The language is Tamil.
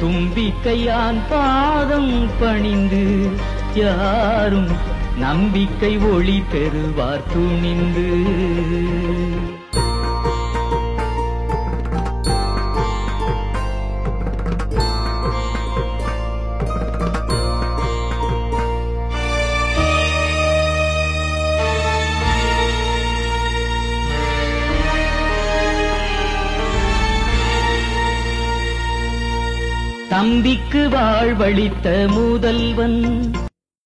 தும்பிக்கையான் பாதம் பணிந்து யாரும் நம்பிக்கை ஒளி பெறுவார் துணிந்து. தம்பிக்கு வாழ்வழித்த முதல்வன்.